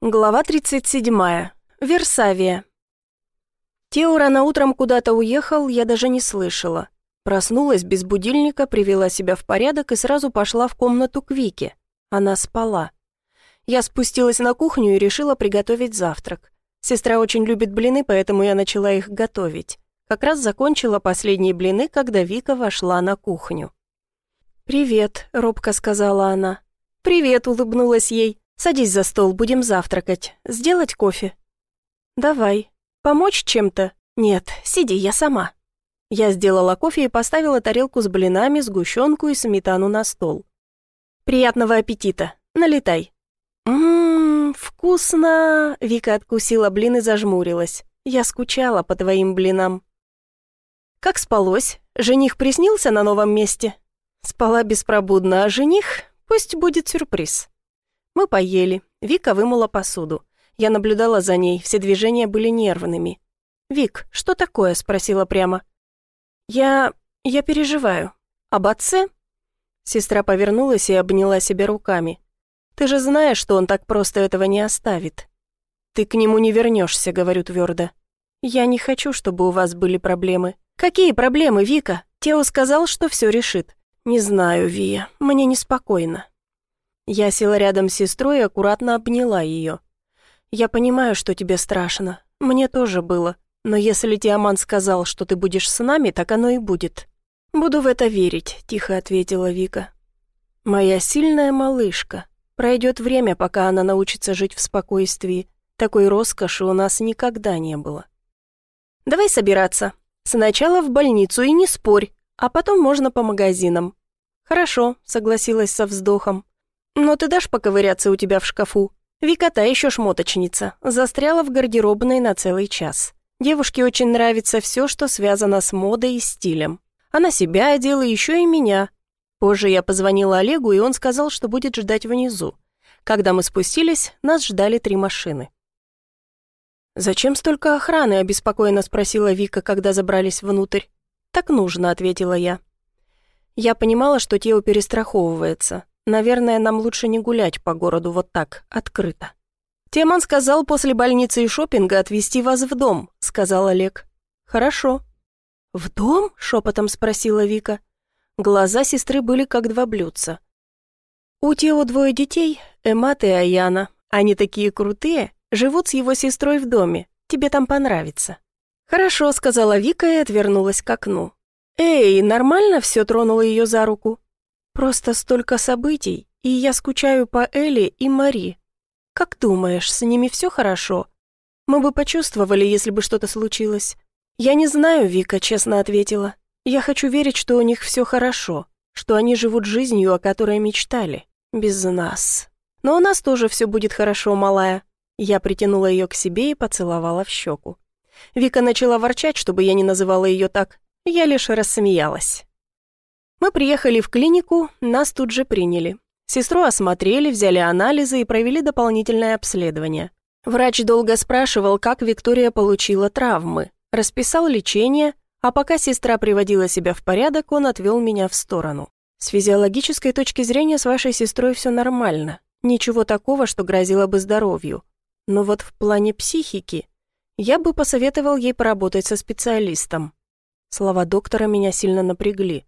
Глава 37. Версавия. Тео рано утром куда-то уехал, я даже не слышала. Проснулась без будильника, привела себя в порядок и сразу пошла в комнату к Вике. Она спала. Я спустилась на кухню и решила приготовить завтрак. Сестра очень любит блины, поэтому я начала их готовить. Как раз закончила последние блины, когда Вика вошла на кухню. «Привет», — робко сказала она. «Привет», — улыбнулась ей. Садись за стол, будем завтракать. Сделать кофе?» «Давай. Помочь чем-то?» «Нет, сиди, я сама». Я сделала кофе и поставила тарелку с блинами, сгущенку и сметану на стол. «Приятного аппетита. Налетай». «Ммм, вкусно!» Вика откусила блин и зажмурилась. «Я скучала по твоим блинам». «Как спалось? Жених приснился на новом месте?» «Спала беспробудно, а жених? Пусть будет сюрприз». Мы поели. Вика вымыла посуду. Я наблюдала за ней, все движения были нервными. «Вик, что такое?» – спросила прямо. «Я... я переживаю. Об отце?» Сестра повернулась и обняла себя руками. «Ты же знаешь, что он так просто этого не оставит». «Ты к нему не вернешься», — говорю твердо. «Я не хочу, чтобы у вас были проблемы». «Какие проблемы, Вика? Тео сказал, что все решит». «Не знаю, Вия, мне неспокойно. Я села рядом с сестрой и аккуратно обняла ее. «Я понимаю, что тебе страшно. Мне тоже было. Но если Тиаман сказал, что ты будешь с нами, так оно и будет». «Буду в это верить», — тихо ответила Вика. «Моя сильная малышка. Пройдет время, пока она научится жить в спокойствии. Такой роскоши у нас никогда не было». «Давай собираться. Сначала в больницу и не спорь, а потом можно по магазинам». «Хорошо», — согласилась со вздохом. «Но ты дашь поковыряться у тебя в шкафу?» Вика та еще шмоточница, застряла в гардеробной на целый час. Девушке очень нравится все, что связано с модой и стилем. Она себя одела, еще и меня. Позже я позвонила Олегу, и он сказал, что будет ждать внизу. Когда мы спустились, нас ждали три машины. «Зачем столько охраны?» – обеспокоенно спросила Вика, когда забрались внутрь. «Так нужно», – ответила я. Я понимала, что Тео перестраховывается. Наверное, нам лучше не гулять по городу вот так, открыто. «Теман сказал после больницы и шопинга отвезти вас в дом», — сказал Олег. «Хорошо». «В дом?» — шепотом спросила Вика. Глаза сестры были как два блюдца. «У Тео двое детей, Эмат и Аяна. Они такие крутые, живут с его сестрой в доме. Тебе там понравится». «Хорошо», — сказала Вика и отвернулась к окну. «Эй, нормально все?» — тронула ее за руку. Просто столько событий, и я скучаю по Элли и Мари. Как думаешь, с ними все хорошо? Мы бы почувствовали, если бы что-то случилось. Я не знаю, Вика честно ответила. Я хочу верить, что у них все хорошо, что они живут жизнью, о которой мечтали, без нас. Но у нас тоже все будет хорошо, малая. Я притянула ее к себе и поцеловала в щеку. Вика начала ворчать, чтобы я не называла ее так. Я лишь рассмеялась. Мы приехали в клинику, нас тут же приняли. Сестру осмотрели, взяли анализы и провели дополнительное обследование. Врач долго спрашивал, как Виктория получила травмы, расписал лечение, а пока сестра приводила себя в порядок, он отвел меня в сторону. С физиологической точки зрения с вашей сестрой все нормально. Ничего такого, что грозило бы здоровью. Но вот в плане психики я бы посоветовал ей поработать со специалистом. Слова доктора меня сильно напрягли.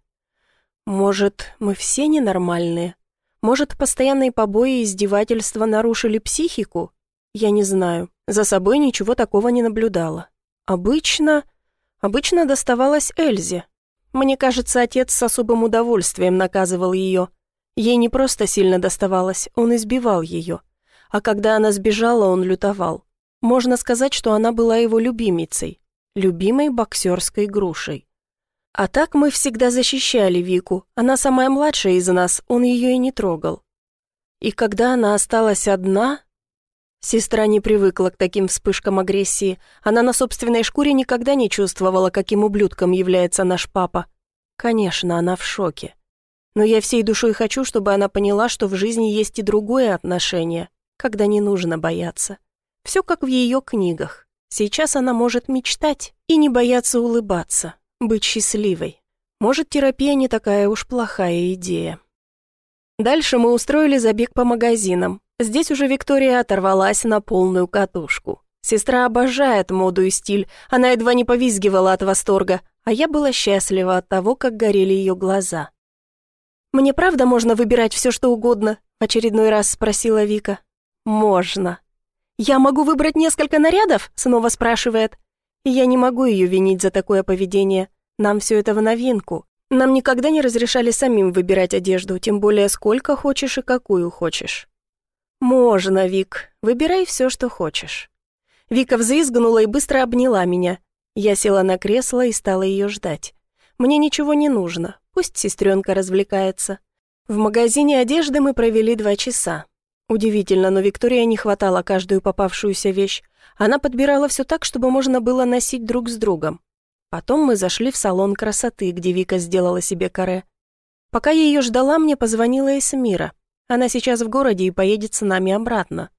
Может, мы все ненормальные? Может, постоянные побои и издевательства нарушили психику? Я не знаю. За собой ничего такого не наблюдала. Обычно... Обычно доставалось Эльзе. Мне кажется, отец с особым удовольствием наказывал ее. Ей не просто сильно доставалось, он избивал ее. А когда она сбежала, он лютовал. Можно сказать, что она была его любимицей. Любимой боксерской грушей. А так мы всегда защищали Вику. Она самая младшая из нас, он ее и не трогал. И когда она осталась одна... Сестра не привыкла к таким вспышкам агрессии. Она на собственной шкуре никогда не чувствовала, каким ублюдком является наш папа. Конечно, она в шоке. Но я всей душой хочу, чтобы она поняла, что в жизни есть и другое отношение, когда не нужно бояться. Все как в ее книгах. Сейчас она может мечтать и не бояться улыбаться быть счастливой. Может, терапия не такая уж плохая идея. Дальше мы устроили забег по магазинам. Здесь уже Виктория оторвалась на полную катушку. Сестра обожает моду и стиль, она едва не повизгивала от восторга, а я была счастлива от того, как горели ее глаза. «Мне правда можно выбирать все, что угодно?» — в очередной раз спросила Вика. «Можно». «Я могу выбрать несколько нарядов?» — снова спрашивает. Я не могу ее винить за такое поведение. Нам все это в новинку. Нам никогда не разрешали самим выбирать одежду, тем более сколько хочешь и какую хочешь. «Можно, Вик, выбирай все, что хочешь». Вика взвизгнула и быстро обняла меня. Я села на кресло и стала ее ждать. Мне ничего не нужно, пусть сестренка развлекается. В магазине одежды мы провели два часа. Удивительно, но Виктория не хватала каждую попавшуюся вещь. Она подбирала все так, чтобы можно было носить друг с другом. Потом мы зашли в салон красоты, где Вика сделала себе каре. Пока я ее ждала, мне позвонила Эсмира. Она сейчас в городе и поедет с нами обратно.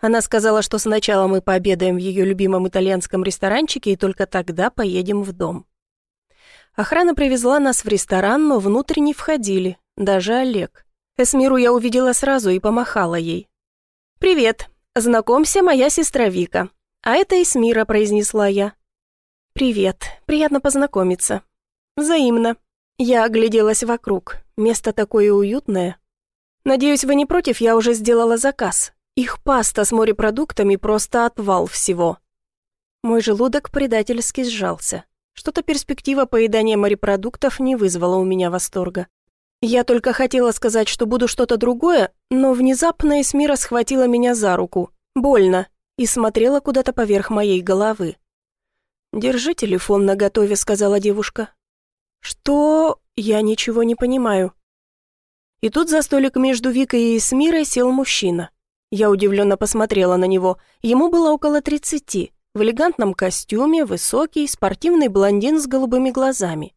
Она сказала, что сначала мы пообедаем в ее любимом итальянском ресторанчике и только тогда поедем в дом. Охрана привезла нас в ресторан, но внутрь не входили, даже Олег. Эсмиру я увидела сразу и помахала ей. «Привет, знакомься, моя сестра Вика. А это Эсмира», — произнесла я. «Привет, приятно познакомиться». «Взаимно». Я огляделась вокруг, место такое уютное. Надеюсь, вы не против, я уже сделала заказ. Их паста с морепродуктами просто отвал всего. Мой желудок предательски сжался. Что-то перспектива поедания морепродуктов не вызвала у меня восторга. Я только хотела сказать, что буду что-то другое, но внезапно Эсмира схватила меня за руку, больно, и смотрела куда-то поверх моей головы. «Держи телефон наготове», — сказала девушка. «Что? Я ничего не понимаю». И тут за столик между Викой и Эсмирой сел мужчина. Я удивленно посмотрела на него. Ему было около тридцати. В элегантном костюме, высокий, спортивный блондин с голубыми глазами.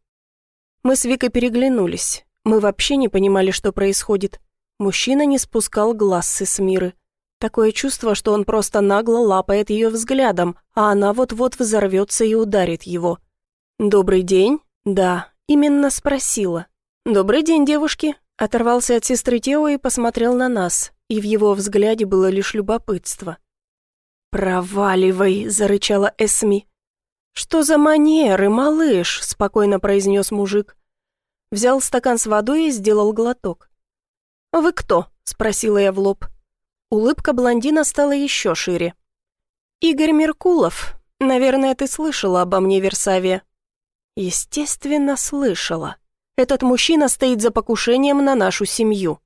Мы с Викой переглянулись. Мы вообще не понимали, что происходит. Мужчина не спускал глаз с Эсмиры. Такое чувство, что он просто нагло лапает ее взглядом, а она вот-вот взорвется и ударит его. «Добрый день?» «Да, именно спросила». «Добрый день, девушки», Оторвался от сестры Тео и посмотрел на нас, и в его взгляде было лишь любопытство. «Проваливай!» — зарычала Эсми. «Что за манеры, малыш?» — спокойно произнес мужик. Взял стакан с водой и сделал глоток. «Вы кто?» — спросила я в лоб. Улыбка блондина стала еще шире. «Игорь Меркулов. Наверное, ты слышала обо мне, Версавия?» «Естественно, слышала. Этот мужчина стоит за покушением на нашу семью.